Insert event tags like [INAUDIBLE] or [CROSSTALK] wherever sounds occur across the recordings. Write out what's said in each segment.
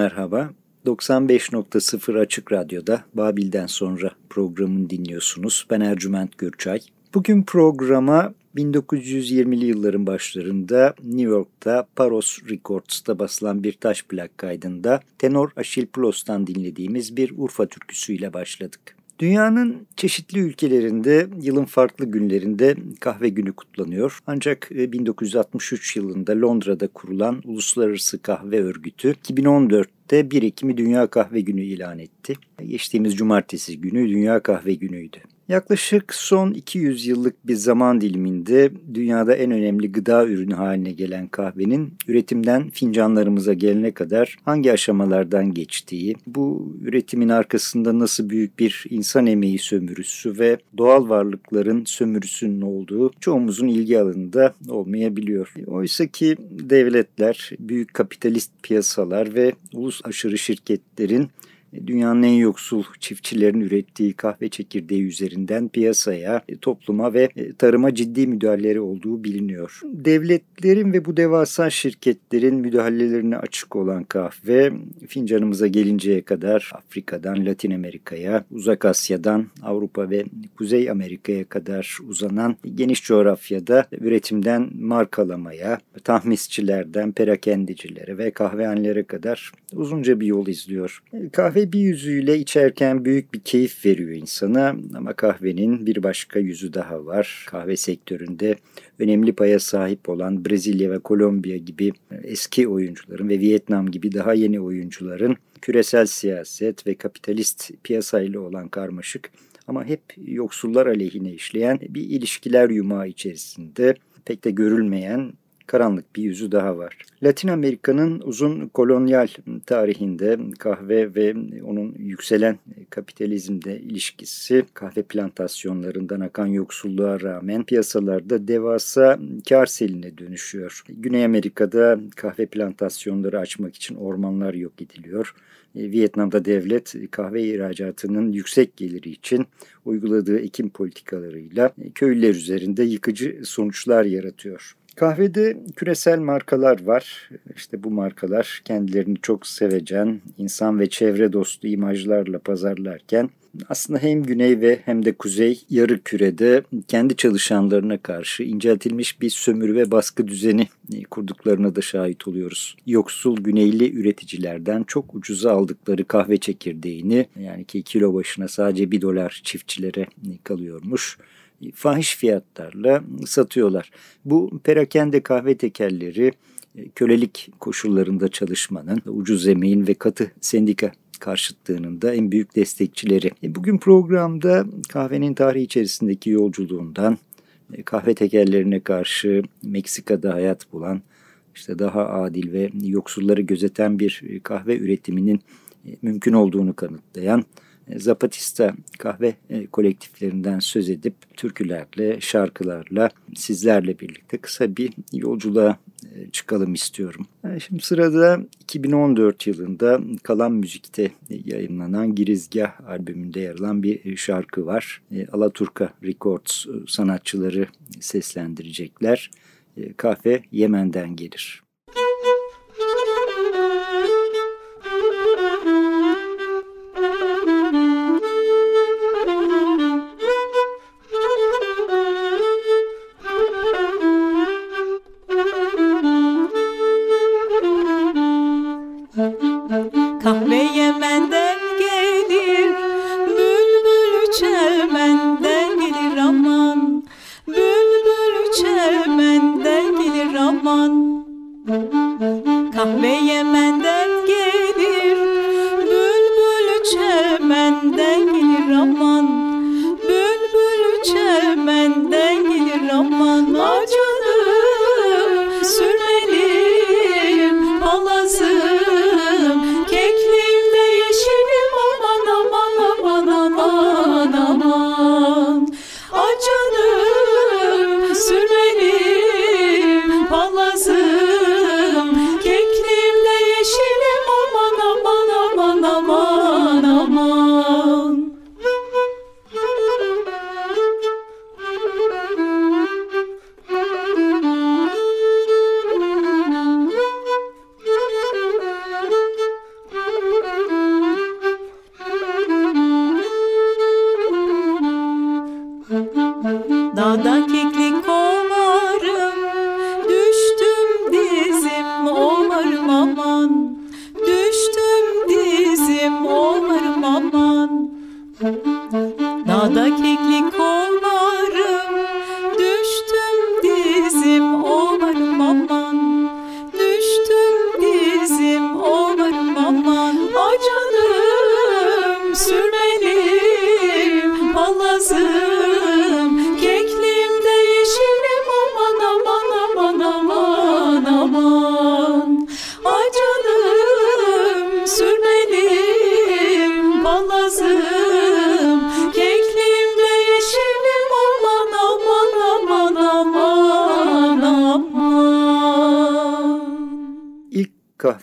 merhaba. 95.0 Açık Radyo'da Babil'den sonra programını dinliyorsunuz. Ben Ercüment Gürçay. Bugün programa 1920'li yılların başlarında New York'ta Paros Records'ta basılan bir taş plak kaydında tenor Achille Plos'tan dinlediğimiz bir Urfa türküsüyle başladık. Dünyanın çeşitli ülkelerinde yılın farklı günlerinde kahve günü kutlanıyor. Ancak 1963 e, yılında Londra'da kurulan Uluslararası Kahve Örgütü 2014'te 1 Ekim'i Dünya Kahve Günü ilan etti. Geçtiğimiz cumartesi günü Dünya Kahve Günü'ydü. Yaklaşık son 200 yıllık bir zaman diliminde dünyada en önemli gıda ürünü haline gelen kahvenin üretimden fincanlarımıza gelene kadar hangi aşamalardan geçtiği, bu üretimin arkasında nasıl büyük bir insan emeği sömürüsü ve doğal varlıkların sömürüsünün olduğu çoğumuzun ilgi alanında olmayabiliyor. Oysa ki devletler, büyük kapitalist piyasalar ve ulus aşırı şirketlerin dünyanın en yoksul çiftçilerin ürettiği kahve çekirdeği üzerinden piyasaya, e, topluma ve e, tarıma ciddi müdahaleleri olduğu biliniyor. Devletlerin ve bu devasa şirketlerin müdahalelerine açık olan kahve fincanımıza gelinceye kadar Afrika'dan Latin Amerika'ya, Uzak Asya'dan Avrupa ve Kuzey Amerika'ya kadar uzanan geniş coğrafyada üretimden markalamaya, tahmisçilerden perakendicilere ve kahvehanelere kadar uzunca bir yol izliyor. Kahve Kahve bir yüzüyle içerken büyük bir keyif veriyor insana ama kahvenin bir başka yüzü daha var. Kahve sektöründe önemli paya sahip olan Brezilya ve Kolombiya gibi eski oyuncuların ve Vietnam gibi daha yeni oyuncuların küresel siyaset ve kapitalist piyasayla olan karmaşık ama hep yoksullar aleyhine işleyen bir ilişkiler yumağı içerisinde pek de görülmeyen karanlık bir yüzü daha var. Latin Amerika'nın uzun kolonyal tarihinde kahve ve onun yükselen kapitalizmde ilişkisi kahve plantasyonlarından akan yoksulluğa rağmen piyasalarda devasa kar seline dönüşüyor. Güney Amerika'da kahve plantasyonları açmak için ormanlar yok ediliyor. Vietnam'da devlet kahve ihracatının yüksek geliri için uyguladığı ekim politikalarıyla köylüler üzerinde yıkıcı sonuçlar yaratıyor. Kahvede küresel markalar var. İşte bu markalar kendilerini çok sevecen, insan ve çevre dostu imajlarla pazarlarken aslında hem güney ve hem de kuzey yarı kürede kendi çalışanlarına karşı inceltilmiş bir sömürü ve baskı düzeni kurduklarına da şahit oluyoruz. Yoksul güneyli üreticilerden çok ucuza aldıkları kahve çekirdeğini yani ki kilo başına sadece bir dolar çiftçilere kalıyormuş fahiş fiyatlarla satıyorlar. Bu perakende kahve tekerleri e, kölelik koşullarında çalışmanın, ucuz emeğin ve katı sendika karşıtlığının da en büyük destekçileri. E, bugün programda kahvenin tarihi içerisindeki yolculuğundan, e, kahve tekerlerine karşı Meksika'da hayat bulan, işte daha adil ve yoksulları gözeten bir kahve üretiminin mümkün olduğunu kanıtlayan Zapatista kahve e, kolektiflerinden söz edip türkülerle, şarkılarla sizlerle birlikte kısa bir yolculuğa e, çıkalım istiyorum. E, şimdi sırada 2014 yılında Kalan Müzik'te yayınlanan Girizgah albümünde yer alan bir şarkı var. Alaturka Records sanatçıları seslendirecekler. Kahve Yemen'den gelir.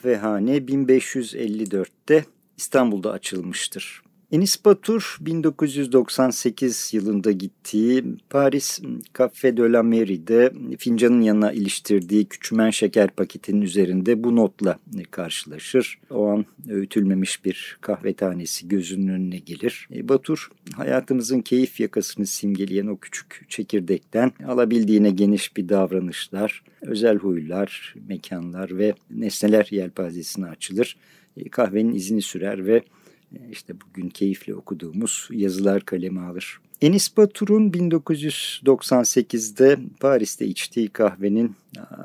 Kahvehane 1554'te İstanbul'da açılmıştır. Enis Batur 1998 yılında gittiği Paris Café de la Mary'de fincanın yanına iliştirdiği küçümen şeker paketinin üzerinde bu notla karşılaşır. O an öğütülmemiş bir kahve tanesi gözünün önüne gelir. E, Batur hayatımızın keyif yakasını simgeleyen o küçük çekirdekten alabildiğine geniş bir davranışlar, özel huylar, mekanlar ve nesneler yelpazesine açılır. E, kahvenin izini sürer ve işte bugün keyifle okuduğumuz yazılar kaleme alır. Enis Batur'un 1998'de Paris'te içtiği kahvenin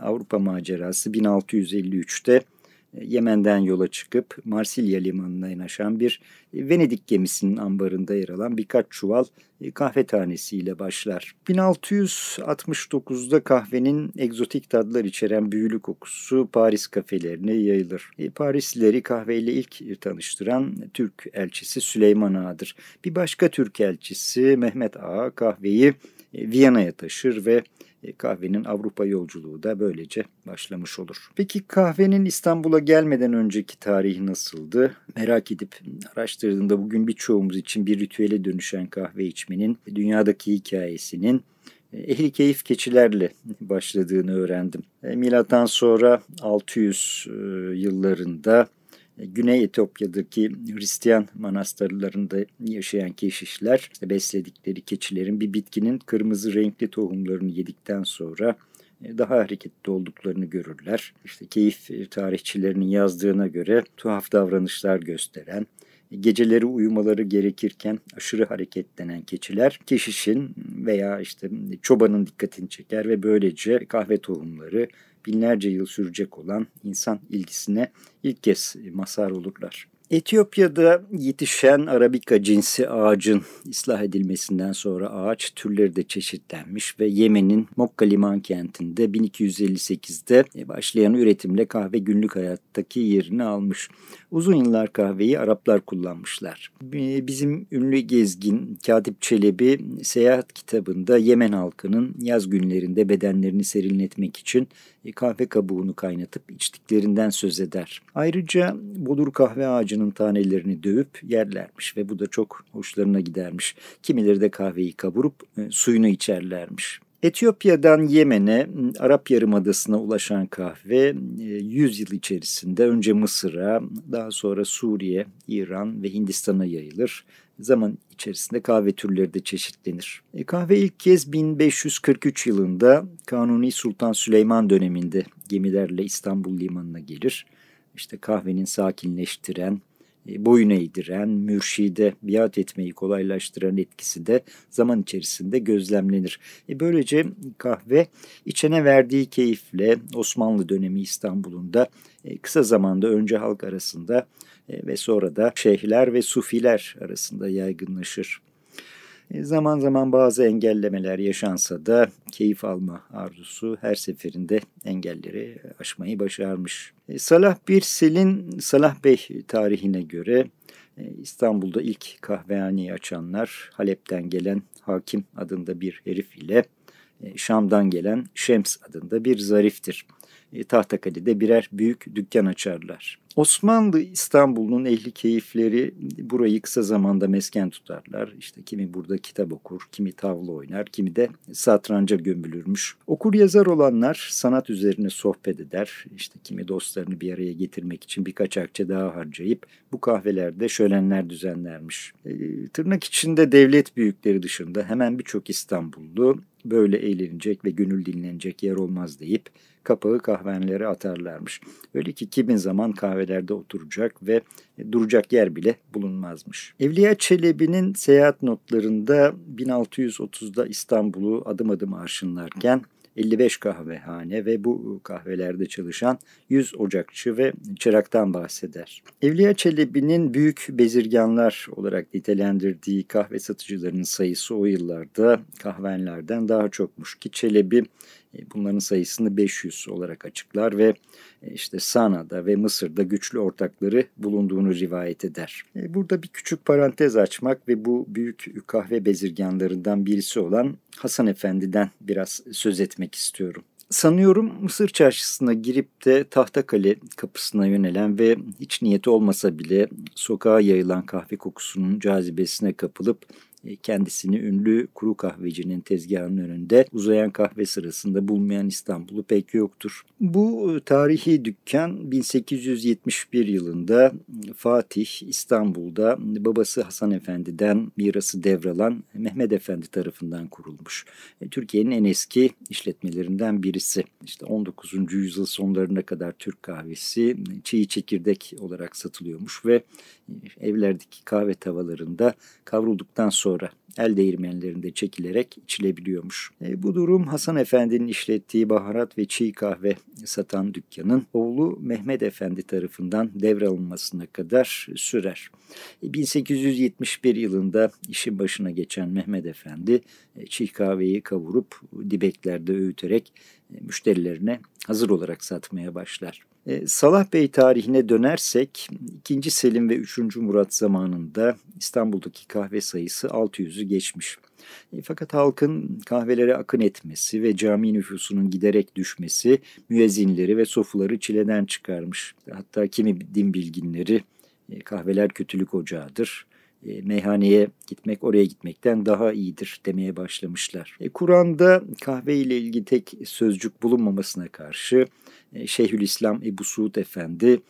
Avrupa macerası 1653'te Yemen'den yola çıkıp Marsilya limanına yanaşan bir Venedik gemisinin ambarında yer alan birkaç çuval kahve tanesiyle başlar. 1669'da kahvenin egzotik tadlar içeren büyülü kokusu Paris kafelerine yayılır. Parislileri kahveyle ilk tanıştıran Türk elçisi Süleyman Ağa'dır. Bir başka Türk elçisi Mehmet Ağa kahveyi Viyana'ya taşır ve e, kahvenin Avrupa yolculuğu da böylece başlamış olur. Peki kahvenin İstanbul'a gelmeden önceki tarihi nasıldı? Merak edip araştırdığımda bugün birçoğumuz için bir ritüele dönüşen kahve içmenin dünyadaki hikayesinin e, ehli keyif keçilerle başladığını öğrendim. E, milattan sonra 600 yıllarında e, Güney Etiyopya'daki Hristiyan manastırlarında yaşayan keşişler besledikleri keçilerin bir bitkinin kırmızı renkli tohumlarını yedikten sonra e, daha hareketli olduklarını görürler. İşte keyif tarihçilerinin yazdığına göre tuhaf davranışlar gösteren, geceleri uyumaları gerekirken aşırı hareketlenen keçiler keşişin veya işte çobanın dikkatini çeker ve böylece kahve tohumları binlerce yıl sürecek olan insan ilgisine ilk kez mazhar olurlar. Etiyopya'da yetişen Arabika cinsi ağacın ıslah edilmesinden sonra ağaç türleri de çeşitlenmiş ve Yemen'in Mokka liman kentinde 1258'de başlayan üretimle kahve günlük hayattaki yerini almış. Uzun yıllar kahveyi Araplar kullanmışlar. Bizim ünlü gezgin Katip Çelebi seyahat kitabında Yemen halkının yaz günlerinde bedenlerini serinletmek için kahve kabuğunu kaynatıp içtiklerinden söz eder. Ayrıca bodur kahve ağacının tanelerini dövüp yerlermiş ve bu da çok hoşlarına gidermiş. Kimileri de kahveyi kavurup e, suyunu içerlermiş. Etiyopya'dan Yemen'e, Arap Yarımadası'na ulaşan kahve 100 e, yıl içerisinde önce Mısır'a, daha sonra Suriye, İran ve Hindistan'a yayılır. Zaman içerisinde kahve türleri de çeşitlenir. E, kahve ilk kez 1543 yılında Kanuni Sultan Süleyman döneminde gemilerle İstanbul limanına gelir. İşte kahvenin sakinleştiren, e, boyun eğdiren, mürşide biat etmeyi kolaylaştıran etkisi de zaman içerisinde gözlemlenir. E böylece kahve içene verdiği keyifle Osmanlı dönemi İstanbul'unda e, kısa zamanda önce halk arasında ve sonra da şeyhler ve sufiler arasında yaygınlaşır. E, zaman zaman bazı engellemeler yaşansa da keyif alma arzusu her seferinde engelleri aşmayı başarmış. E, Salah Birsel'in Salah Bey tarihine göre İstanbul'da ilk kahvehaneyi açanlar Halep'ten gelen Hakim adında bir herif ile Şam'dan gelen Şems adında bir zariftir. Tahtakale'de birer büyük dükkan açarlar. Osmanlı İstanbul'un ehli keyifleri burayı kısa zamanda mesken tutarlar. İşte kimi burada kitap okur, kimi tavla oynar, kimi de satranca gömülürmüş. Okur yazar olanlar sanat üzerine sohbet eder. İşte kimi dostlarını bir araya getirmek için birkaç akçe daha harcayıp bu kahvelerde şölenler düzenlermiş. E, tırnak içinde devlet büyükleri dışında hemen birçok İstanbullu böyle eğlenecek ve gönül dinlenecek yer olmaz deyip kapağı kahvenelere atarlarmış. Öyle ki kimin zaman kahvelerde oturacak ve duracak yer bile bulunmazmış. Evliya Çelebi'nin seyahat notlarında 1630'da İstanbul'u adım adım arşınlarken 55 kahvehane ve bu kahvelerde çalışan 100 ocakçı ve çıraktan bahseder. Evliya Çelebi'nin büyük bezirganlar olarak nitelendirdiği kahve satıcılarının sayısı o yıllarda kahvenlerden daha çokmuş ki Çelebi bunların sayısını 500 olarak açıklar ve e, işte Sana'da ve Mısır'da güçlü ortakları bulunduğunu rivayet eder. E, burada bir küçük parantez açmak ve bu büyük kahve bezirganlarından birisi olan Hasan Efendi'den biraz söz etmek istiyorum. Sanıyorum Mısır çarşısına girip de Tahtakale kapısına yönelen ve hiç niyeti olmasa bile sokağa yayılan kahve kokusunun cazibesine kapılıp e, kendisini ünlü kuru kahvecinin tezgahının önünde uzayan kahve sırasında bulmayan İstanbul'u pek yoktur. Bu e, tarihi dükkan 1871 yılında Fatih İstanbul'da babası Hasan Efendi'den mirası devralan Mehmet Efendi tarafından kurulmuş. E, Türkiye'nin en eski işletmelerinden birisi. İşte 19. yüzyıl sonlarına kadar Türk kahvesi çiğ çekirdek olarak satılıyormuş ve evlerdeki kahve tavalarında kavrulduktan sonra sonra el değirmenlerinde çekilerek içilebiliyormuş. E, bu durum Hasan Efendi'nin işlettiği baharat ve çiğ kahve satan dükkanın oğlu Mehmet Efendi tarafından devralınmasına kadar sürer. 1871 e, yılında işin başına geçen Mehmet Efendi e, çiğ kahveyi kavurup dibeklerde öğüterek e, müşterilerine hazır olarak satmaya başlar. E, Salah Bey tarihine dönersek 2. Selim ve 3. Murat zamanında İstanbul'daki kahve sayısı 600'ü geçmiş. E, fakat halkın kahvelere akın etmesi ve cami nüfusunun giderek düşmesi müezzinleri ve sofuları çileden çıkarmış. Hatta kimi din bilginleri kahveler kötülük ocağıdır e, meyhaneye gitmek oraya gitmekten daha iyidir demeye başlamışlar. E, Kur'an'da kahve ile ilgili tek sözcük bulunmamasına karşı e, Şeyhülislam Ebu Suud Efendi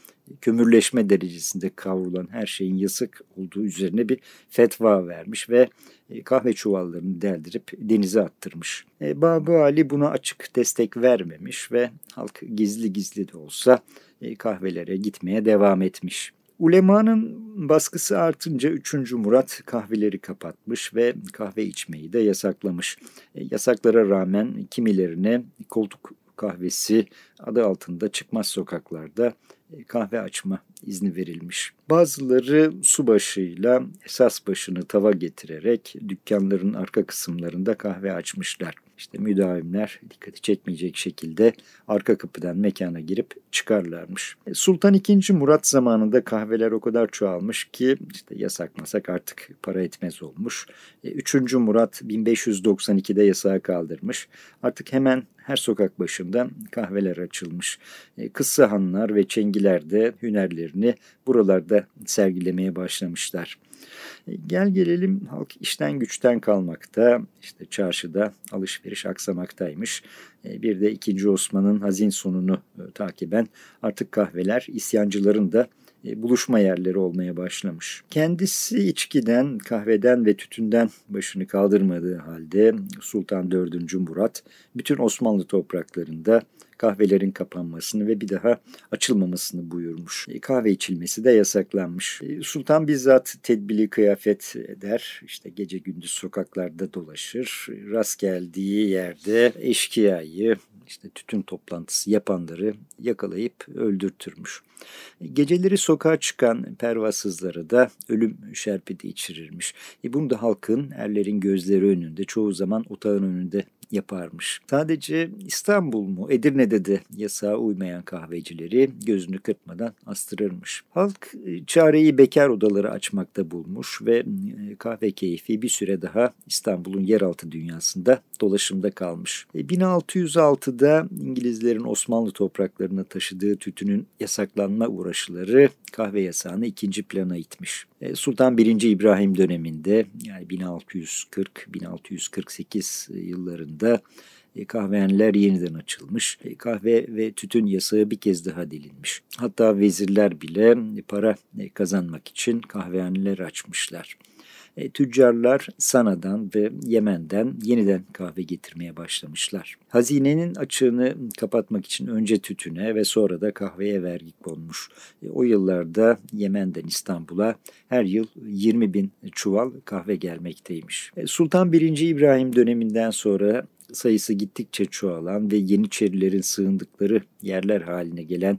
kömürleşme derecesinde kavrulan her şeyin yasak olduğu üzerine bir fetva vermiş ve e, kahve çuvallarını deldirip denize attırmış. E, Babı Ali buna açık destek vermemiş ve halk gizli gizli de olsa e, kahvelere gitmeye devam etmiş. Ulemanın baskısı artınca 3. Murat kahveleri kapatmış ve kahve içmeyi de yasaklamış. E, yasaklara rağmen kimilerine koltuk kahvesi adı altında çıkmaz sokaklarda e, kahve açma izni verilmiş. Bazıları su başıyla esas başını tava getirerek dükkanların arka kısımlarında kahve açmışlar. İşte müdavimler dikkati çekmeyecek şekilde arka kapıdan mekana girip çıkarlarmış. E, Sultan II. Murat zamanında kahveler o kadar çoğalmış ki işte yasak masak artık para etmez olmuş. 3. E, Murat 1592'de yasağı kaldırmış. Artık hemen her sokak başında kahveler açılmış. E, Kıssa hanlar ve çengiler de hünerlerini buralarda sergilemeye başlamışlar. E, gel gelelim halk işten güçten kalmakta, işte çarşıda alışveriş aksamaktaymış. E, bir de 2. Osman'ın hazin sonunu takiben artık kahveler isyancıların da e, buluşma yerleri olmaya başlamış. Kendisi içkiden, kahveden ve tütünden başını kaldırmadığı halde Sultan 4. Murat bütün Osmanlı topraklarında kahvelerin kapanmasını ve bir daha açılmamasını buyurmuş. E, kahve içilmesi de yasaklanmış. E, Sultan bizzat tedbili kıyafet eder. İşte gece gündüz sokaklarda dolaşır. Rast geldiği yerde eşkıyayı, işte tütün toplantısı yapanları yakalayıp öldürtürmüş. Geceleri sokağa çıkan pervasızları da ölüm şerpeti içirirmiş. E bunu da halkın erlerin gözleri önünde çoğu zaman otağın önünde yaparmış. Sadece İstanbul mu Edirne'de de yasağa uymayan kahvecileri gözünü kırpmadan astırırmış. Halk e, çareyi bekar odaları açmakta bulmuş ve e, kahve keyfi bir süre daha İstanbul'un yeraltı dünyasında dolaşımda kalmış. 1606'da e, İngilizlerin Osmanlı topraklarına taşıdığı tütünün yasaklanma uğraşıları kahve yasağını ikinci plana itmiş. Sultan 1. İbrahim döneminde yani 1640-1648 yıllarında e, kahvehaneler yeniden açılmış. E, kahve ve tütün yasağı bir kez daha dilinmiş. Hatta vezirler bile para e, kazanmak için kahvehaneler açmışlar. E, tüccarlar Sana'dan ve Yemen'den yeniden kahve getirmeye başlamışlar. Hazinenin açığını kapatmak için önce tütüne ve sonra da kahveye vergi konmuş. E, o yıllarda Yemen'den İstanbul'a her yıl 20 bin çuval kahve gelmekteymiş. E, Sultan 1. İbrahim döneminden sonra sayısı gittikçe çoğalan ve Yeniçerilerin sığındıkları yerler haline gelen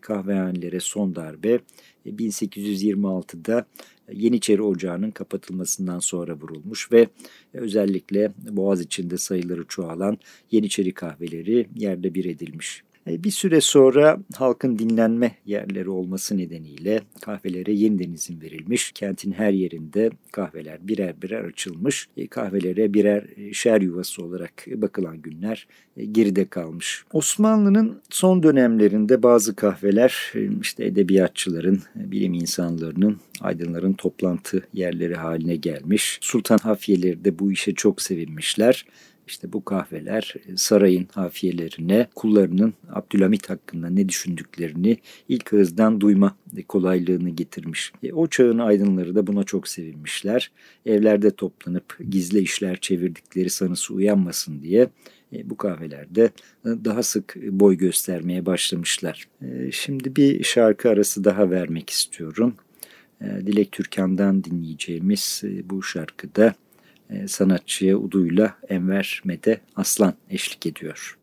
kahvehanelere son darbe 1826'da e, Yeniçeri Ocağı'nın kapatılmasından sonra vurulmuş ve özellikle Boğaz içinde sayıları çoğalan Yeniçeri kahveleri yerle bir edilmiş. E, bir süre sonra halkın dinlenme yerleri olması nedeniyle kahvelere yeniden izin verilmiş. Kentin her yerinde kahveler birer birer açılmış. E, kahvelere birer e, şer yuvası olarak bakılan günler geride kalmış. Osmanlı'nın son dönemlerinde bazı kahveler işte edebiyatçıların, bilim insanlarının, aydınların toplantı yerleri haline gelmiş. Sultan hafiyeleri de bu işe çok sevinmişler. İşte bu kahveler e, sarayın hafiyelerine kullarının Abdülhamit hakkında ne düşündüklerini ilk ağızdan duyma kolaylığını getirmiş. E, o çağın aydınları da buna çok sevinmişler. Evlerde toplanıp gizli işler çevirdikleri sanısı uyanmasın diye e, bu kahvelerde daha sık boy göstermeye başlamışlar. Şimdi bir şarkı arası daha vermek istiyorum. Dilek Türkan'dan dinleyeceğimiz bu şarkıda sanatçıya uduyla Enver Mete Aslan eşlik ediyor.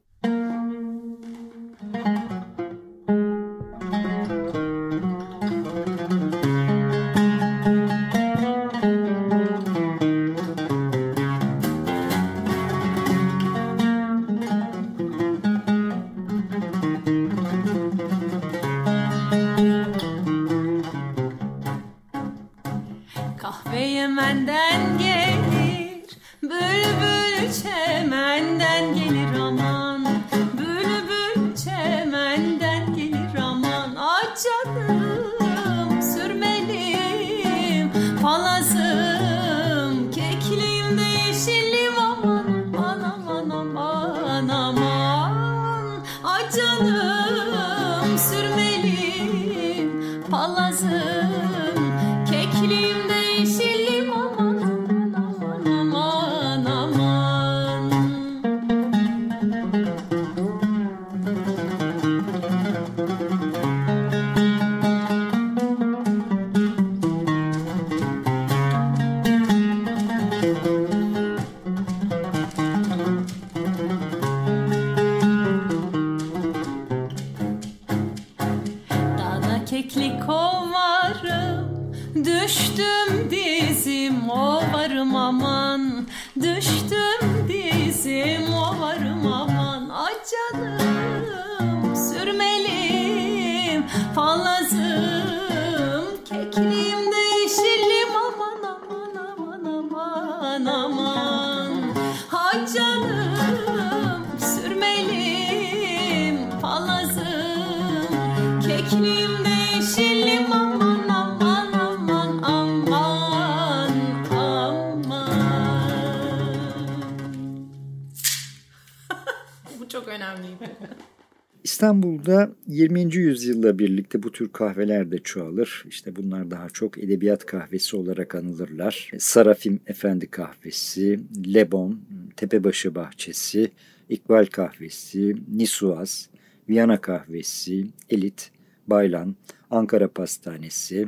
İstanbul'da 20. yüzyılla birlikte bu tür kahveler de çoğalır. İşte bunlar daha çok edebiyat kahvesi olarak anılırlar. Sarafim Efendi kahvesi, Lebon, Tepebaşı bahçesi, İkbal kahvesi, Nisuaz, Viyana kahvesi, Elit, Baylan, Ankara pastanesi,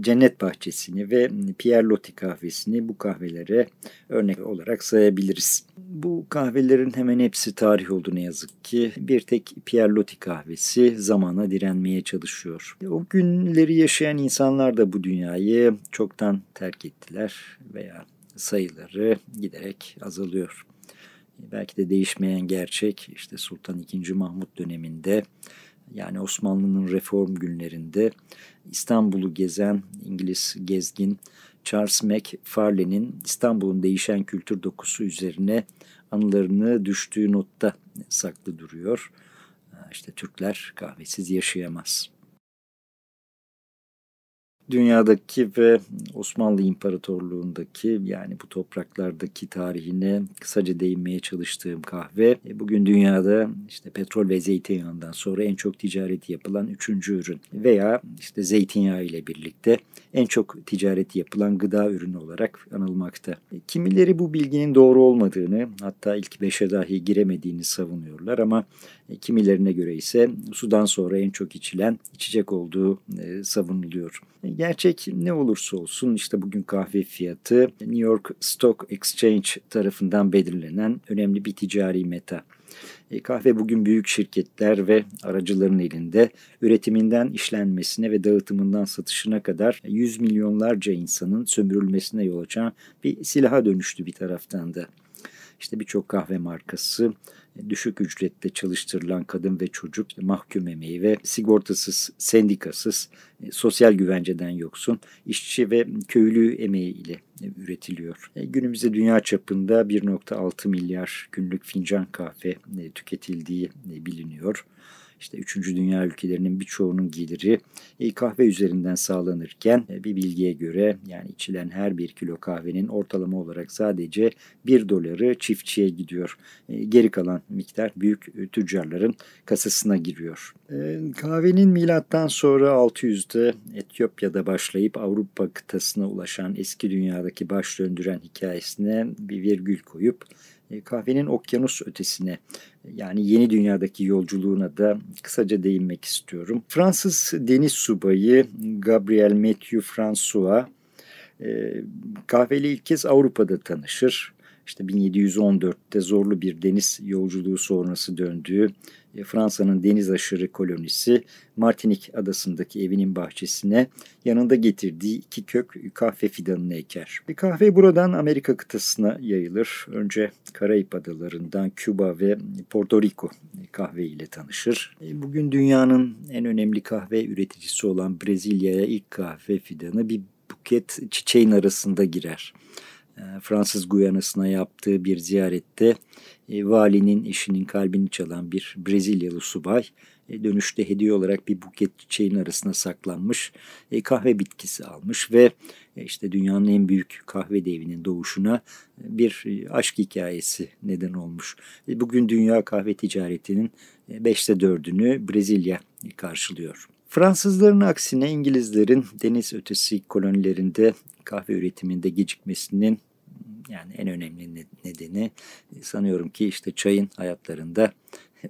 Cennet Bahçesi'ni ve Pierre Loti kahvesini bu kahvelere örnek olarak sayabiliriz. Bu kahvelerin hemen hepsi tarih oldu ne yazık ki. Bir tek Pierre Loti kahvesi zamana direnmeye çalışıyor. O günleri yaşayan insanlar da bu dünyayı çoktan terk ettiler veya sayıları giderek azalıyor. Belki de değişmeyen gerçek işte Sultan II. Mahmut döneminde yani Osmanlı'nın reform günlerinde İstanbul'u gezen İngiliz gezgin Charles McFarlane'in İstanbul'un değişen kültür dokusu üzerine anılarını düştüğü notta saklı duruyor. İşte Türkler kahvesiz yaşayamaz dünyadaki ve Osmanlı İmparatorluğundaki yani bu topraklardaki tarihine kısaca değinmeye çalıştığım kahve e, bugün dünyada işte petrol ve zeytinyağından sonra en çok ticareti yapılan üçüncü ürün veya işte zeytinyağı ile birlikte en çok ticareti yapılan gıda ürünü olarak anılmakta. E, kimileri bu bilginin doğru olmadığını hatta ilk beşe dahi giremediğini savunuyorlar ama kimilerine göre ise sudan sonra en çok içilen içecek olduğu savunuluyor. Gerçek ne olursa olsun işte bugün kahve fiyatı New York Stock Exchange tarafından belirlenen önemli bir ticari meta. E, kahve bugün büyük şirketler ve aracıların elinde üretiminden işlenmesine ve dağıtımından satışına kadar yüz milyonlarca insanın sömürülmesine yol açan bir silaha dönüştü bir taraftan da. İşte birçok kahve markası düşük ücretle çalıştırılan kadın ve çocuk mahkum emeği ve sigortasız, sendikasız, e, sosyal güvenceden yoksun işçi ve köylü emeği ile e, üretiliyor. E, günümüzde dünya çapında 1.6 milyar günlük fincan kahve tüketildiği biliniyor işte 3. dünya ülkelerinin birçoğunun geliri e, kahve üzerinden sağlanırken e, bir bilgiye göre yani içilen her bir kilo kahvenin ortalama olarak sadece 1 doları çiftçiye gidiyor. E, geri kalan miktar büyük tüccarların kasasına giriyor. Kahvenin milattan sonra 600'de Etiyopya'da başlayıp Avrupa kıtasına ulaşan eski dünyadaki baş döndüren hikayesine bir virgül koyup kahvenin okyanus ötesine yani yeni dünyadaki yolculuğuna da kısaca değinmek istiyorum. Fransız deniz subayı Gabriel Mathieu François e, kahveyle ilk kez Avrupa'da tanışır. İşte 1714'te zorlu bir deniz yolculuğu sonrası döndüğü e, Fransa'nın deniz aşırı kolonisi Martinik adasındaki evinin bahçesine yanında getirdiği iki kök kahve fidanını eker. Bir kahve buradan Amerika kıtasına yayılır. Önce Karayip adalarından Küba ve Porto Rico kahve ile tanışır. E, bugün dünyanın en önemli kahve üreticisi olan Brezilya'ya ilk kahve fidanı bir buket çiçeğin arasında girer. E, Fransız Guyana'sına yaptığı bir ziyarette e, valinin eşinin kalbini çalan bir Brezilyalı subay e, dönüşte hediye olarak bir buket çiçeğin arasına saklanmış kahve bitkisi almış ve işte dünyanın en büyük kahve devinin doğuşuna bir aşk hikayesi neden olmuş. Bugün dünya kahve ticaretinin beşte dördünü Brezilya karşılıyor. Fransızların aksine İngilizlerin deniz ötesi kolonilerinde kahve üretiminde gecikmesinin yani en önemli nedeni sanıyorum ki işte çayın hayatlarında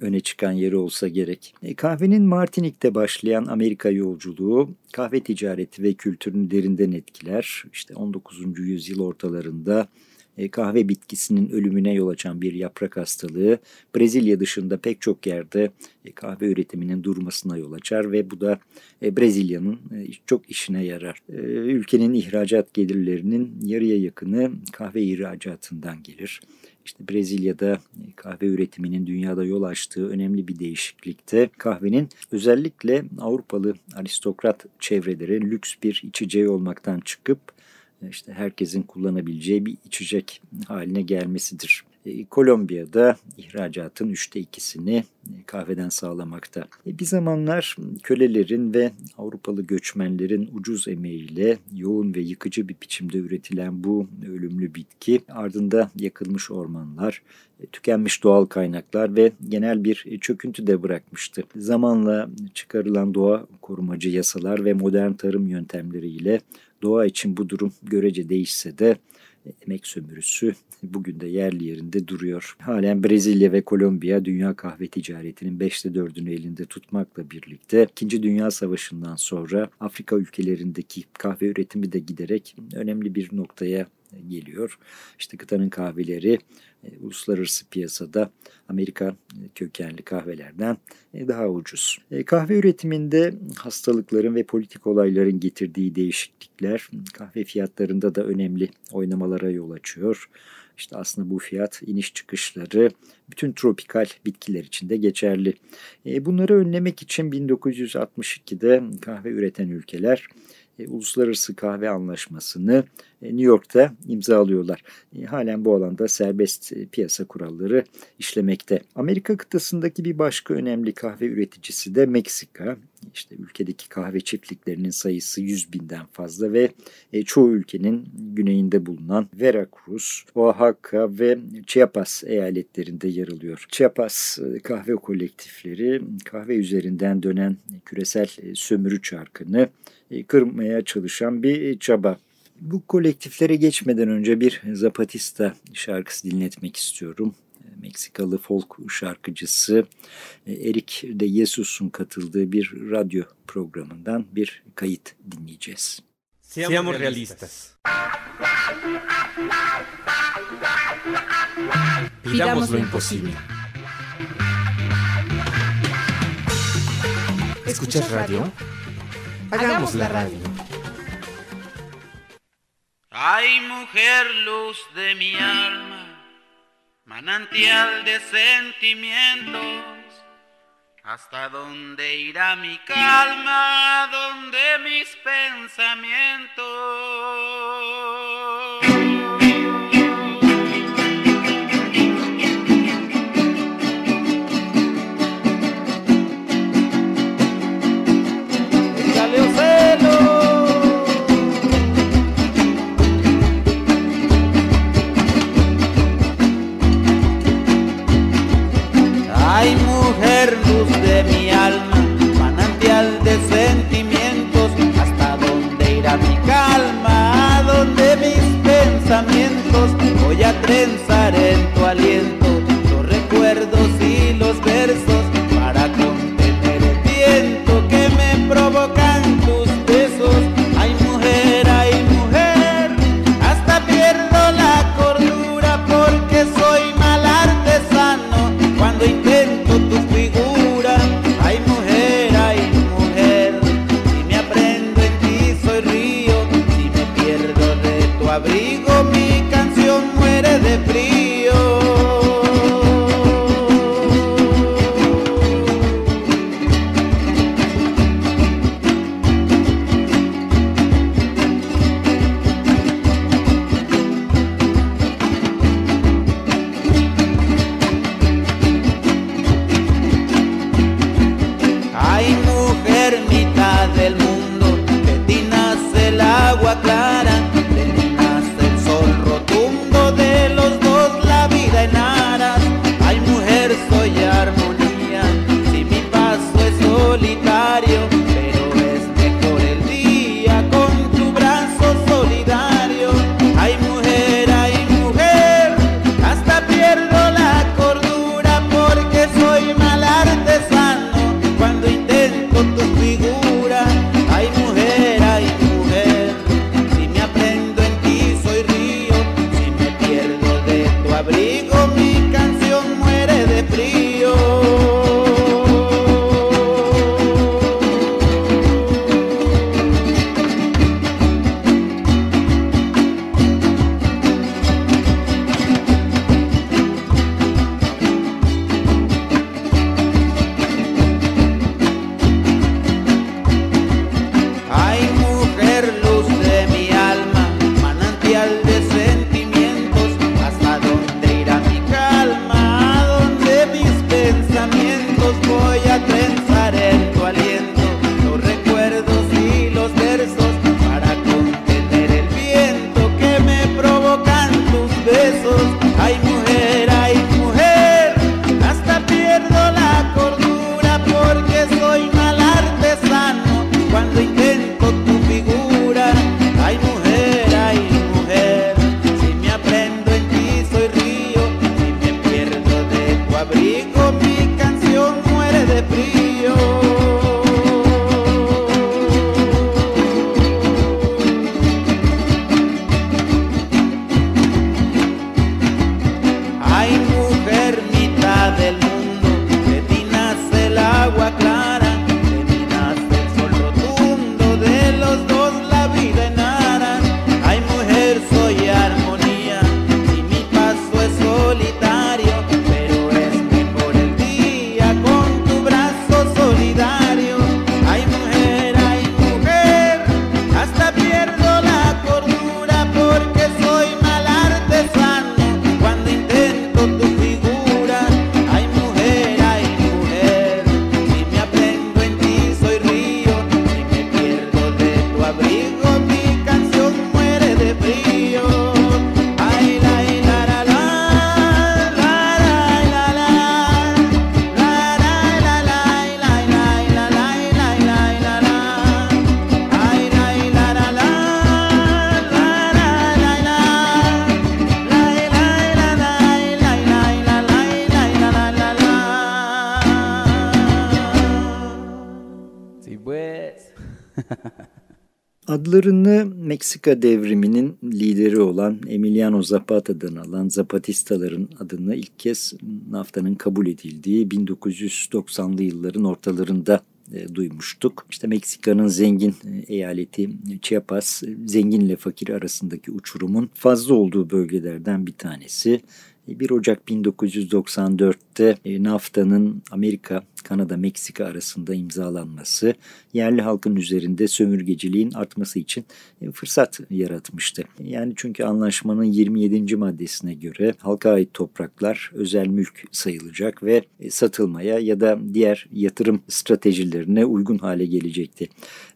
öne çıkan yeri olsa gerek. E, kahvenin Martinik'te başlayan Amerika yolculuğu kahve ticareti ve kültürünü derinden etkiler. İşte 19. yüzyıl ortalarında e, kahve bitkisinin ölümüne yol açan bir yaprak hastalığı Brezilya dışında pek çok yerde e, kahve üretiminin durmasına yol açar ve bu da e, Brezilya'nın çok işine yarar. Ülkenin ihracat gelirlerinin yarıya yakını kahve ihracatından gelir. İşte Brezilya'da kahve üretiminin dünyada yol açtığı önemli bir değişiklikte kahvenin özellikle Avrupalı aristokrat çevrelere lüks bir içeceği olmaktan çıkıp işte herkesin kullanabileceği bir içecek haline gelmesidir. E, Kolombiya'da ihracatın üçte ikisini e, kahveden sağlamakta. E, bir zamanlar kölelerin ve Avrupalı göçmenlerin ucuz emeğiyle yoğun ve yıkıcı bir biçimde üretilen bu ölümlü bitki ardında yakılmış ormanlar, tükenmiş doğal kaynaklar ve genel bir çöküntü de bırakmıştı. Zamanla çıkarılan doğa korumacı yasalar ve modern tarım yöntemleriyle doğa için bu durum görece değişse de emek sömürüsü bugün de yerli yerinde duruyor. Halen Brezilya ve Kolombiya dünya kahve ticaretinin 5'te 4'ünü elinde tutmakla birlikte 2. Dünya Savaşı'ndan sonra Afrika ülkelerindeki kahve üretimi de giderek önemli bir noktaya geliyor. İşte kıtanın kahveleri e, uluslararası piyasada Amerika kökenli kahvelerden e, daha ucuz. E, kahve üretiminde hastalıkların ve politik olayların getirdiği değişiklikler kahve fiyatlarında da önemli oynamalara yol açıyor. İşte aslında bu fiyat iniş çıkışları bütün tropikal bitkiler için de geçerli. Bunları önlemek için 1962'de kahve üreten ülkeler e, Uluslararası Kahve Anlaşması'nı e, New York'ta imzalıyorlar. E, halen bu alanda serbest piyasa kuralları işlemekte. Amerika kıtasındaki bir başka önemli kahve üreticisi de Meksika. İşte ülkedeki kahve çiftliklerinin sayısı 100 binden fazla ve çoğu ülkenin güneyinde bulunan Veracruz, Oaxaca ve Chiapas eyaletlerinde yer alıyor. Chiapas kahve kolektifleri kahve üzerinden dönen küresel sömürü çarkını e, kırmaya çalışan bir e, çaba. Bu kolektiflere geçmeden önce bir Zapatista şarkısı dinletmek istiyorum. E, Meksikalı folk şarkıcısı Erik de Jesus'un katıldığı bir radyo programından bir kayıt dinleyeceğiz. Seamos realistas. Pidamos lo imposible. ¿Escuchas radio? Hagamos la radio. Ay, mujer, luz de mi alma, manantial de sentimientos. ¿Hasta dónde irá mi calma? ¿Dónde mis pensamientos? Voy a en tu aliento. Adlarını Meksika devriminin lideri olan Emiliano Zapata'dan alan Zapatistaların adını ilk kez NAFTA'nın kabul edildiği 1990'lı yılların ortalarında e, duymuştuk. İşte Meksika'nın zengin e, eyaleti Chiapas, zengin ile fakir arasındaki uçurumun fazla olduğu bölgelerden bir tanesi. 1 Ocak 1994'te e, NAFTA'nın Amerika, Kanada, Meksika arasında imzalanması yerli halkın üzerinde sömürgeciliğin artması için e, fırsat yaratmıştı. Yani çünkü anlaşmanın 27. maddesine göre halka ait topraklar özel mülk sayılacak ve e, satılmaya ya da diğer yatırım stratejilerine uygun hale gelecekti.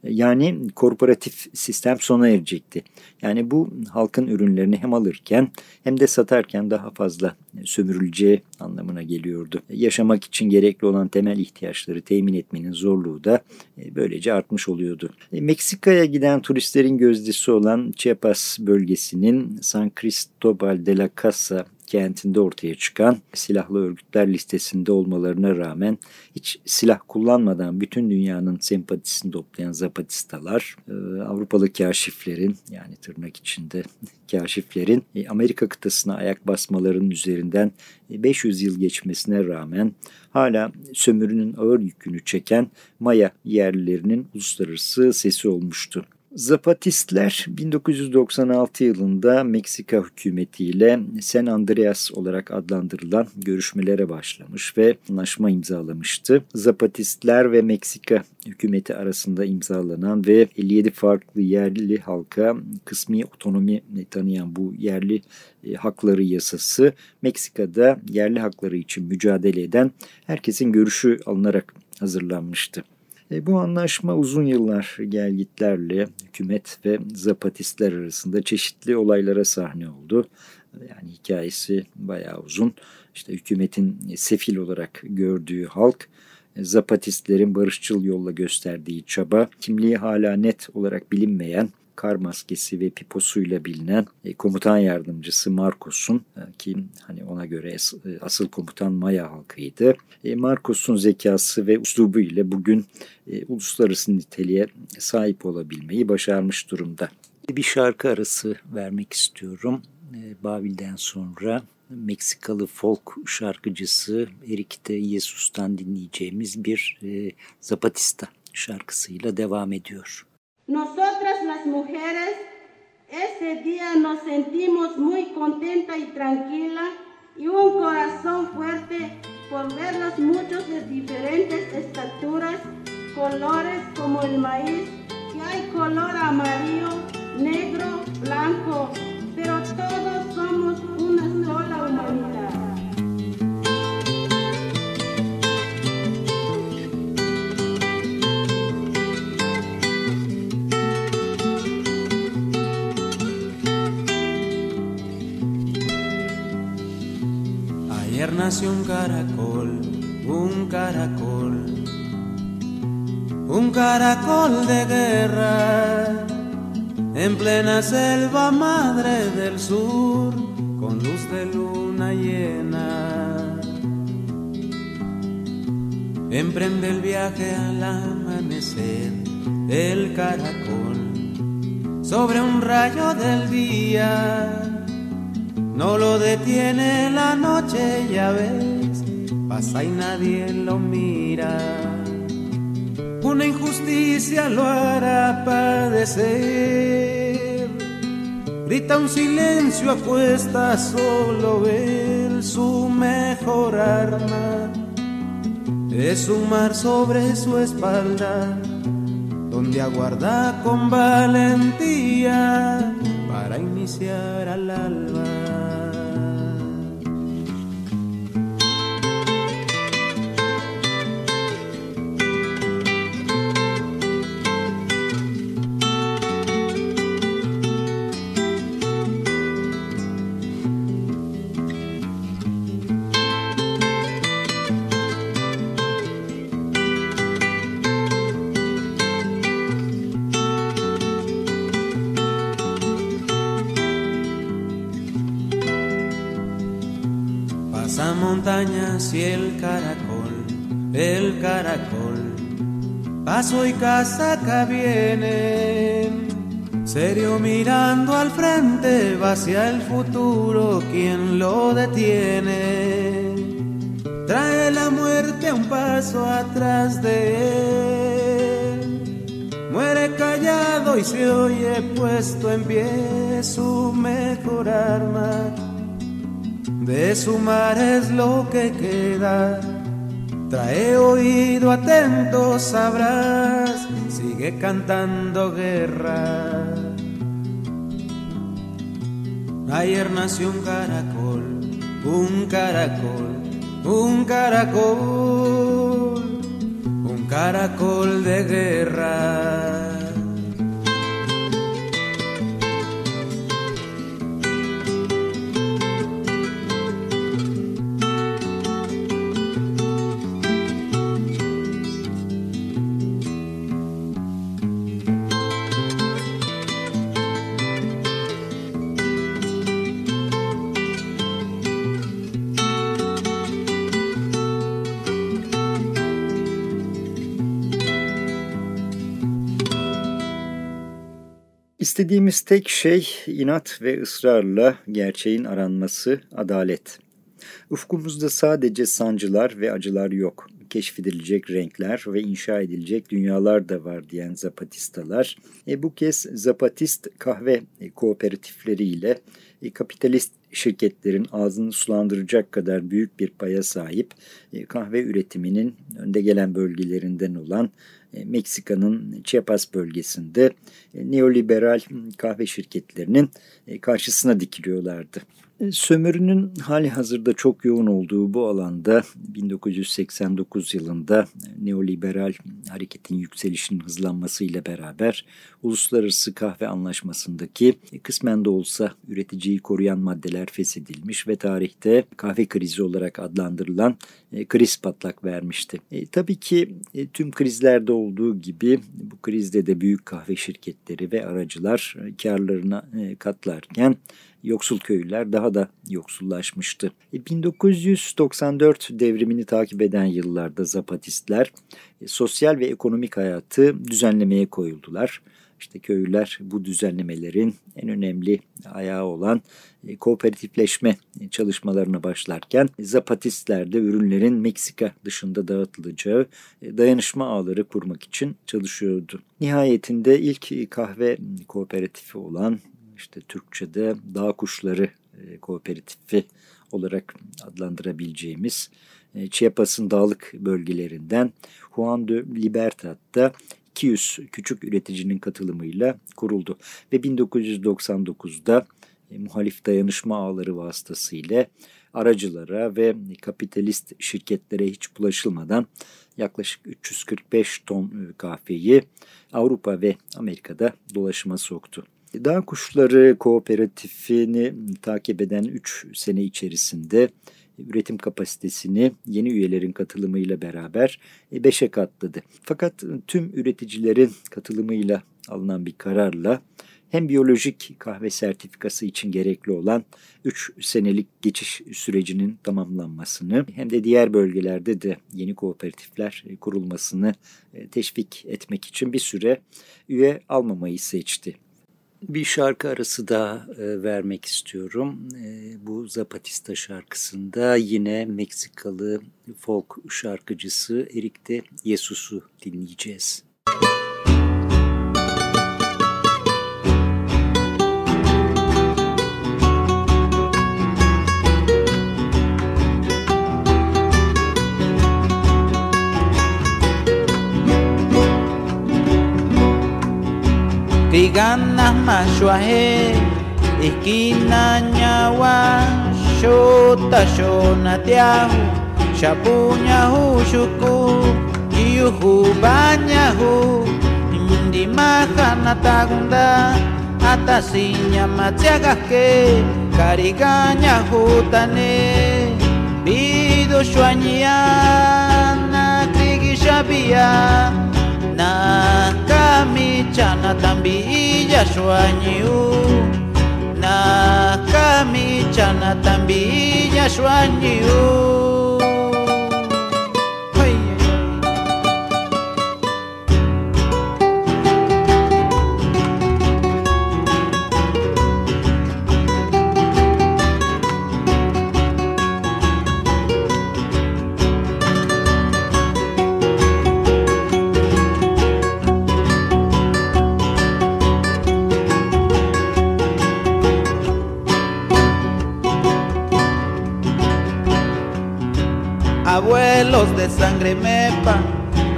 Yani korporatif sistem sona erecekti. Yani bu halkın ürünlerini hem alırken hem de satarken daha fazla sömürüleceği anlamına geliyordu. Yaşamak için gerekli olan temel ihtiyaçları temin etmenin zorluğu da e, böylece artmış oluyordu. E, Meksika'ya giden turistlerin gözdesi olan Chiapas bölgesinin San Cristobal de la Casa kentinde ortaya çıkan silahlı örgütler listesinde olmalarına rağmen hiç silah kullanmadan bütün dünyanın sempatisini toplayan Zapatistalar e, Avrupalı kaşiflerin yani tırnak içinde [LAUGHS] kaşiflerin e, Amerika kıtasına ayak basmalarının üzerinden 500 e, yıl geçmesine rağmen hala sömürünün ağır yükünü çeken Maya yerlilerinin uluslararası sesi olmuştu. Zapatistler 1996 yılında Meksika hükümetiyle San Andreas olarak adlandırılan görüşmelere başlamış ve anlaşma imzalamıştı. Zapatistler ve Meksika hükümeti arasında imzalanan ve 57 farklı yerli halka kısmi otonomi tanıyan bu yerli e, hakları yasası Meksika'da yerli hakları için mücadele eden herkesin görüşü alınarak hazırlanmıştı. E, bu anlaşma uzun yıllar gelgitlerle hükümet ve zapatistler arasında çeşitli olaylara sahne oldu. Yani hikayesi bayağı uzun. İşte hükümetin sefil olarak gördüğü halk, zapatistlerin barışçıl yolla gösterdiği çaba, kimliği hala net olarak bilinmeyen kar maskesi ve piposuyla bilinen e, komutan yardımcısı Marcos'un e, ki hani ona göre e, asıl komutan Maya halkıydı. Marcos'un zekası ve uslubu ile bugün uluslararası niteliğe sahip olabilmeyi başarmış durumda. Bir şarkı arası vermek istiyorum. Babil'den sonra Meksikalı folk şarkıcısı Erik de Jesus'tan dinleyeceğimiz bir Zapatista şarkısıyla devam ediyor. Nosotras las mujeres ese día nos sentimos muy contenta y tranquila y un corazón fuerte por ver los muchos de diferentes estaturas, colores como el maíz, que hay color amarillo, negro, blanco, pero todos somos una sola humanidad. Nació un caracol, un caracol, un caracol de guerra en plena selva madre del sur con luz de luna llena. emprende el viaje al amanecer, el caracol sobre un rayo del día. No lo detiene la noche, ya ves, pasa y nadie lo mira. Una injusticia lo hará padecer. Grita un silencio, apuesta solo ver su mejor arma es un mar sobre su espalda, donde aguarda con valentía para iniciar al alba. El caracol, paso y casaca vienen, serio mirando al frente, va hacia el futuro, quien lo detiene, trae la muerte un paso atrás de él, muere callado y se oye puesto en pie su mejor arma. De su mar es lo que queda. Trae oído atento, sabrás, sigue cantando guerra. Ayer nació un caracol, un caracol, un caracol, un caracol de guerra. İstediğimiz tek şey inat ve ısrarla gerçeğin aranması, adalet. Ufkumuzda sadece sancılar ve acılar yok. Keşfedilecek renkler ve inşa edilecek dünyalar da var diyen Zapatistalar. E, bu kez Zapatist kahve kooperatifleriyle e, kapitalist şirketlerin ağzını sulandıracak kadar büyük bir paya sahip e, kahve üretiminin önde gelen bölgelerinden olan e, Meksika'nın Chiapas bölgesinde e, neoliberal kahve şirketlerinin karşısına dikiliyorlardı. Sömürünün hali hazırda çok yoğun olduğu bu alanda 1989 yılında neoliberal hareketin yükselişinin hızlanmasıyla beraber Uluslararası Kahve Anlaşması'ndaki kısmen de olsa üreticiyi koruyan maddeler feshedilmiş ve tarihte kahve krizi olarak adlandırılan kriz patlak vermişti. E, tabii ki e, tüm krizlerde olduğu gibi bu krizde de büyük kahve şirketleri ve aracılar karlarına e, katlarken yoksul köylüler daha da yoksullaşmıştı. 1994 e, devrimini takip eden yıllarda Zapatistler e, sosyal ve ekonomik hayatı düzenlemeye koyuldular. İşte köylüler bu düzenlemelerin en önemli ayağı olan e, kooperatifleşme çalışmalarına başlarken Zapatistler de ürünlerin Meksika dışında dağıtılacağı dayanışma ağları kurmak için çalışıyordu. Nihayetinde ilk kahve kooperatifi olan işte Türkçe'de dağ kuşları e, kooperatifi olarak adlandırabileceğimiz e, Chiapas'ın dağlık bölgelerinden Juan de Libertad'da 200 küçük üreticinin katılımıyla kuruldu ve 1999'da e, muhalif dayanışma ağları vasıtasıyla aracılara ve kapitalist şirketlere hiç bulaşılmadan yaklaşık 345 ton kahveyi Avrupa ve Amerika'da dolaşıma soktu. Dağ Kuşları Kooperatifini takip eden 3 sene içerisinde üretim kapasitesini yeni üyelerin katılımıyla beraber 5'e katladı. Fakat tüm üreticilerin katılımıyla alınan bir kararla hem biyolojik kahve sertifikası için gerekli olan 3 senelik geçiş sürecinin tamamlanmasını hem de diğer bölgelerde de yeni kooperatifler kurulmasını teşvik etmek için bir süre üye almamayı seçti. Bir şarkı arası da e, vermek istiyorum. E, bu Zapatista şarkısında yine Meksikalı folk şarkıcısı Erik de Jesus'u dinleyeceğiz. ganas mayuaje esquina ñagua xota xonatiaju xapuñaju yuku iyuju bañaju ndimajanatagunda ata tane, karikañajutane pido xuañiana triguixapia kami chana tambi iya shuanyu na kami chana tambi iya sangre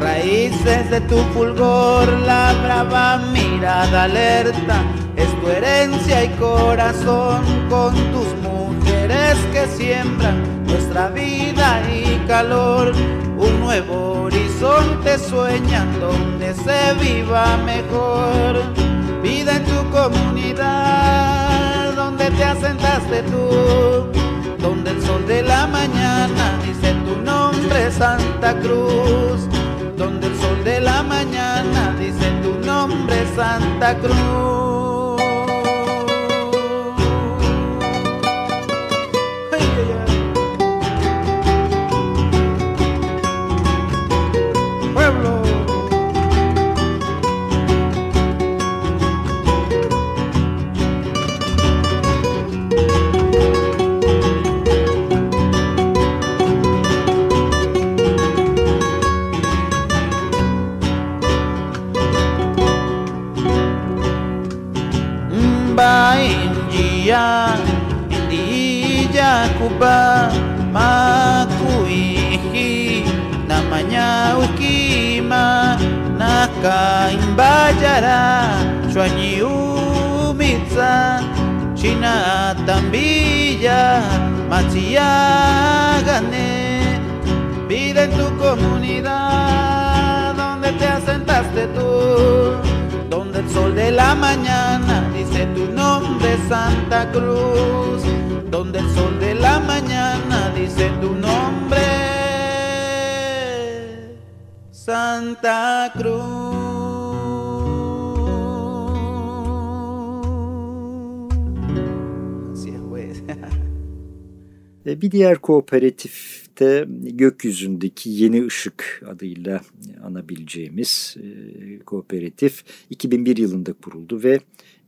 raíces de tu fulgor, la brava mirada alerta, es tu herencia y corazón con tus mujeres que siembran nuestra vida y calor, un nuevo horizonte sueñan donde se viva mejor, vida en tu comunidad, donde te asentaste tú sol de la mañana dice tu nombre Santa Cruz, donde el sol de la mañana dice tu nombre Santa Cruz. Comunidad donde te asentaste tú donde el sol de la mañana dice tu nombre Santa Cruz, donde el sol de la mañana dice tu nombre Santa Cruz. [LAUGHS] Bir diğer kooperatifte gökyüzündeki Yeni Işık adıyla anabileceğimiz e, kooperatif 2001 yılında kuruldu ve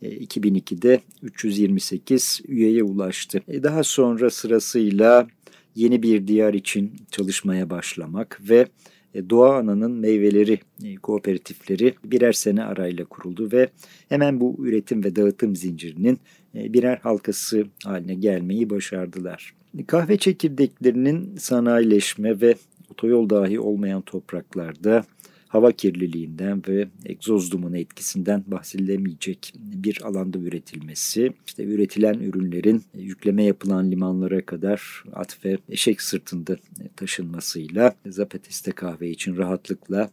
2002'de 328 üyeye ulaştı. E, daha sonra sırasıyla yeni bir diyar için çalışmaya başlamak ve e, Doğa Ana'nın meyveleri kooperatifleri birer sene arayla kuruldu ve hemen bu üretim ve dağıtım zincirinin birer halkası haline gelmeyi başardılar. Kahve çekirdeklerinin sanayileşme ve otoyol dahi olmayan topraklarda hava kirliliğinden ve egzoz dumanı etkisinden bahsedilemeyecek bir alanda üretilmesi, işte üretilen ürünlerin yükleme yapılan limanlara kadar at ve eşek sırtında taşınmasıyla Zapatista kahve için rahatlıkla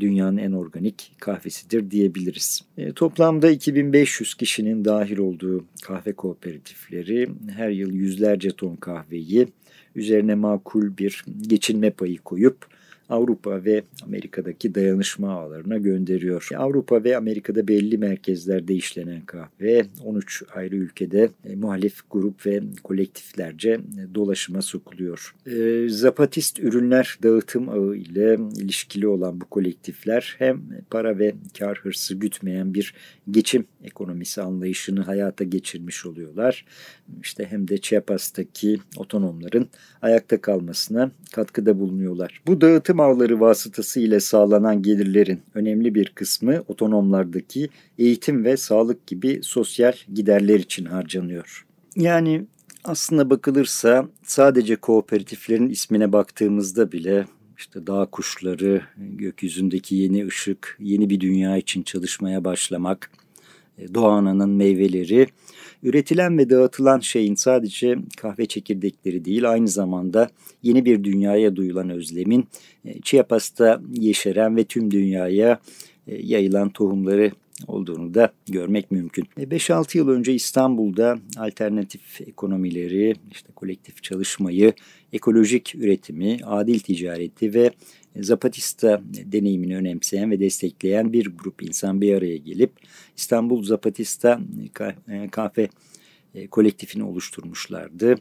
dünyanın en organik kahvesidir diyebiliriz. E, toplamda 2500 kişinin dahil olduğu kahve kooperatifleri her yıl yüzlerce ton kahveyi üzerine makul bir geçinme payı koyup Avrupa ve Amerika'daki dayanışma ağlarına gönderiyor. Avrupa ve Amerika'da belli merkezlerde işlenen kahve 13 ayrı ülkede e, muhalif grup ve kolektiflerce e, dolaşıma sokuluyor. E, Zapatist ürünler dağıtım ağı ile ilişkili olan bu kolektifler hem para ve kar hırsı gütmeyen bir geçim ekonomisi anlayışını hayata geçirmiş oluyorlar. İşte hem de Chiapas'taki otonomların ayakta kalmasına katkıda bulunuyorlar. Bu dağıtım ağları vasıtasıyla sağlanan gelirlerin önemli bir kısmı otonomlardaki eğitim ve sağlık gibi sosyal giderler için harcanıyor. Yani aslında bakılırsa sadece kooperatiflerin ismine baktığımızda bile işte dağ kuşları, gökyüzündeki yeni ışık, yeni bir dünya için çalışmaya başlamak, e, doğa ananın meyveleri, üretilen ve dağıtılan şeyin sadece kahve çekirdekleri değil aynı zamanda yeni bir dünyaya duyulan özlemin e, Chiapas'ta yeşeren ve tüm dünyaya e, yayılan tohumları olduğunu da görmek mümkün. 5-6 yıl önce İstanbul'da alternatif ekonomileri, işte kolektif çalışmayı, ekolojik üretimi, adil ticareti ve Zapatista deneyimini önemseyen ve destekleyen bir grup insan bir araya gelip İstanbul Zapatista e, kahve e, kolektifini oluşturmuşlardı.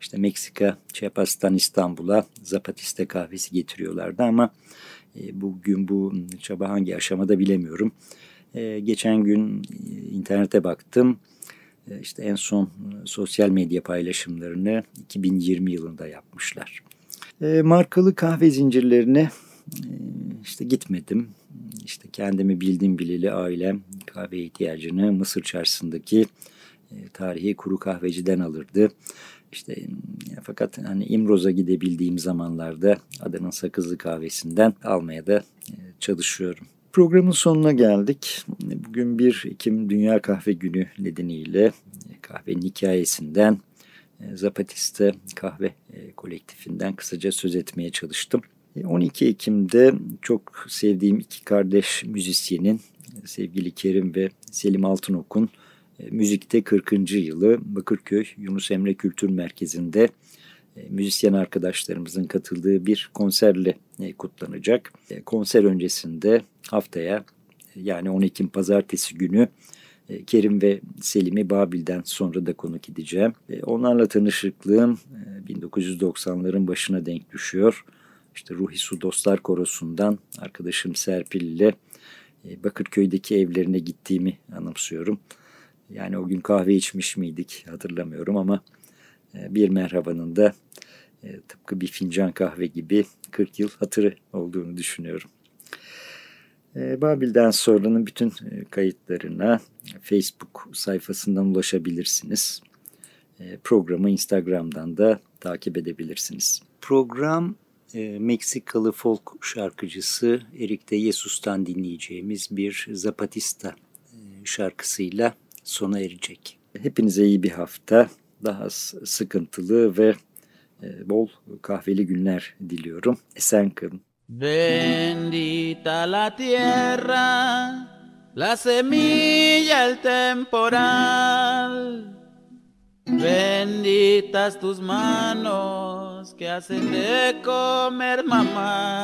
İşte Meksika, Chiapas'tan İstanbul'a Zapatista kahvesi getiriyorlardı ama e, bugün bu çaba hangi aşamada bilemiyorum. Geçen gün internete baktım. İşte en son sosyal medya paylaşımlarını 2020 yılında yapmışlar. E, markalı kahve zincirlerine e, işte gitmedim. İşte kendimi bildiğim bileli ailem kahve ihtiyacını Mısır çarşısındaki e, tarihi kuru kahveciden alırdı. İşte fakat hani İmroz'a gidebildiğim zamanlarda adanın sakızlı kahvesinden almaya da e, çalışıyorum. Programın sonuna geldik. Bugün 1 Ekim Dünya Kahve Günü nedeniyle kahvenin hikayesinden Zapatista kahve e, kolektifinden kısaca söz etmeye çalıştım. 12 e, Ekim'de çok sevdiğim iki kardeş müzisyenin sevgili Kerim ve Selim Altınok'un müzikte 40. yılı Bakırköy Yunus Emre Kültür Merkezi'nde müzisyen arkadaşlarımızın katıldığı bir konserle kutlanacak. Konser öncesinde haftaya yani 10 Ekim pazartesi günü e, Kerim ve Selim'i Babil'den sonra da konuk edeceğim. E, onlarla tanışıklığım 1990'ların e, başına denk düşüyor. İşte Ruhi Su Dostlar Korosu'ndan arkadaşım Serpil ile Bakırköy'deki evlerine gittiğimi anımsıyorum. Yani o gün kahve içmiş miydik hatırlamıyorum ama bir merhabanın da tıpkı bir fincan kahve gibi 40 yıl hatırı olduğunu düşünüyorum. Ee, Babil'den sonranın bütün e, kayıtlarına Facebook sayfasından ulaşabilirsiniz. Ee, programı Instagram'dan da takip edebilirsiniz. Program e, Meksikalı folk şarkıcısı Erik de Jesus'tan dinleyeceğimiz bir Zapatista e, şarkısıyla sona erecek. Hepinize iyi bir hafta, daha sıkıntılı ve bol kahveli günler diliyorum. Esen kalın. Bendita la tierra, la semilla, el temporal. Benditas tus manos que hacen de comer mamá.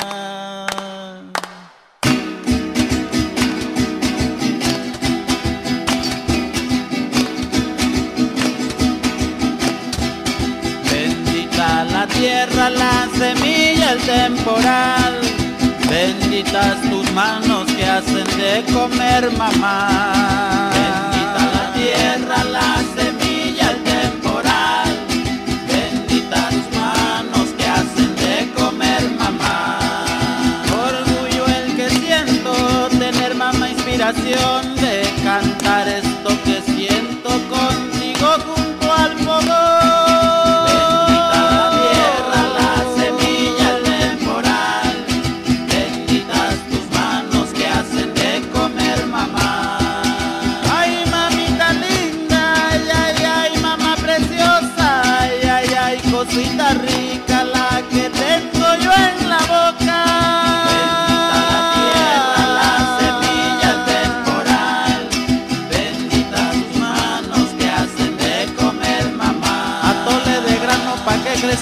Tierra, la semilla, el temporal Benditas tus manos que hacen de comer mamá. Bendita la tierra,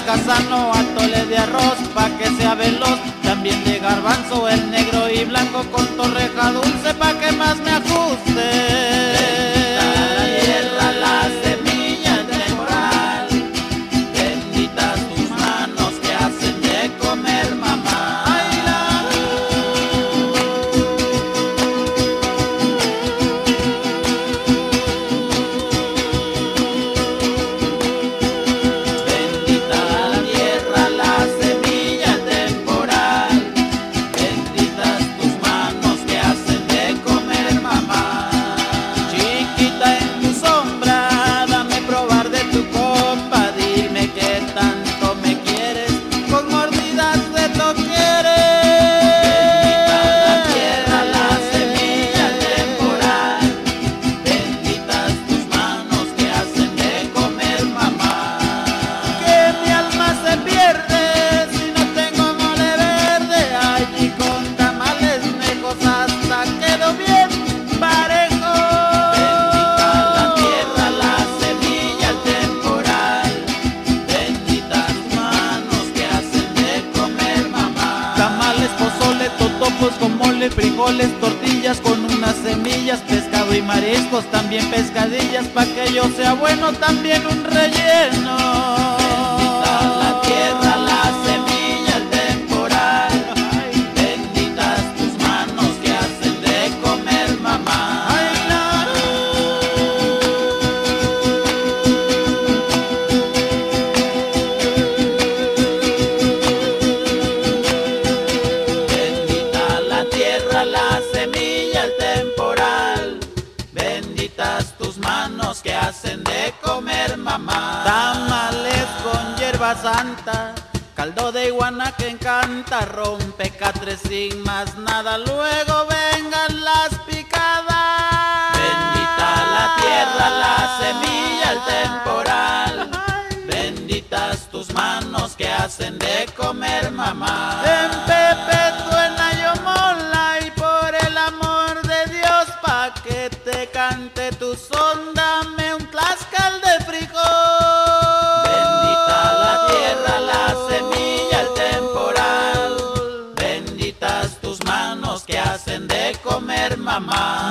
casano, atole de arroz pa' que sea veloz, también de garbanzo, el negro y blanco con torreja dulce pa' que más me ajuste. comer mamá.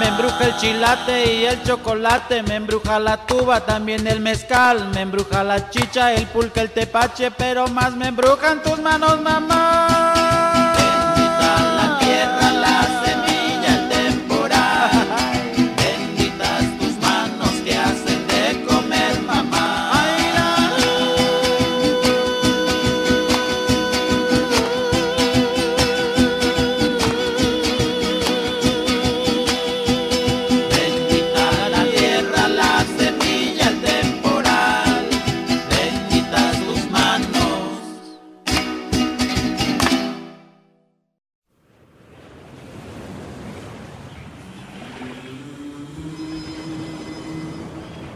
me embruja el chilate y el chocolate, me embruja la tuba, también el mezcal, me embruja la chicha, el pulque, el tepache, pero más me embrujan tus manos, mamá. Bendita la tierra,